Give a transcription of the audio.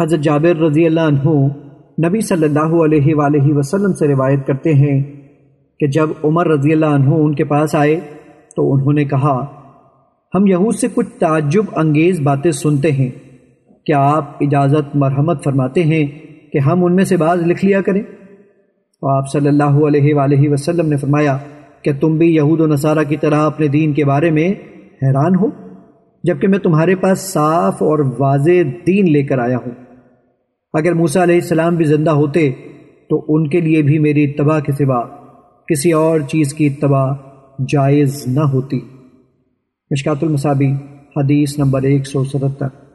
حضرت جابر رضی اللہ عنہ نبی صلی اللہ علیہ وآلہ وسلم سے روایت کرتے ہیں کہ جب عمر رضی اللہ عنہ ان کے پاس آئے تو انہوں نے کہا، ہم یہود سے کچھ تعجب انگیز باتیں سنتے ہیں۔ کیا آپ اجازت مرحمت فرماتے ہیں کہ ہم ان میں سے بعض لکھ لیا کریں؟ تو آپ صلی اللہ علیہ وآلہ وسلم نے فرمایا کہ تم بھی یہود و نصارہ کی طرح اپنے دین کے بارے میں حیران ہو، جبکہ میں تمہارے پاس صاف اور واضح دین لے کر آیا ہوں۔ اگر موسیٰ علیہ السلام بھی زندہ ہوتے تو ان کے لیے بھی میری اتباع کے سوا کسی اور چیز کی اتباع جائز نہ ہوتی۔ مشکات المصابی حدیث نمبر ایک سو ستتر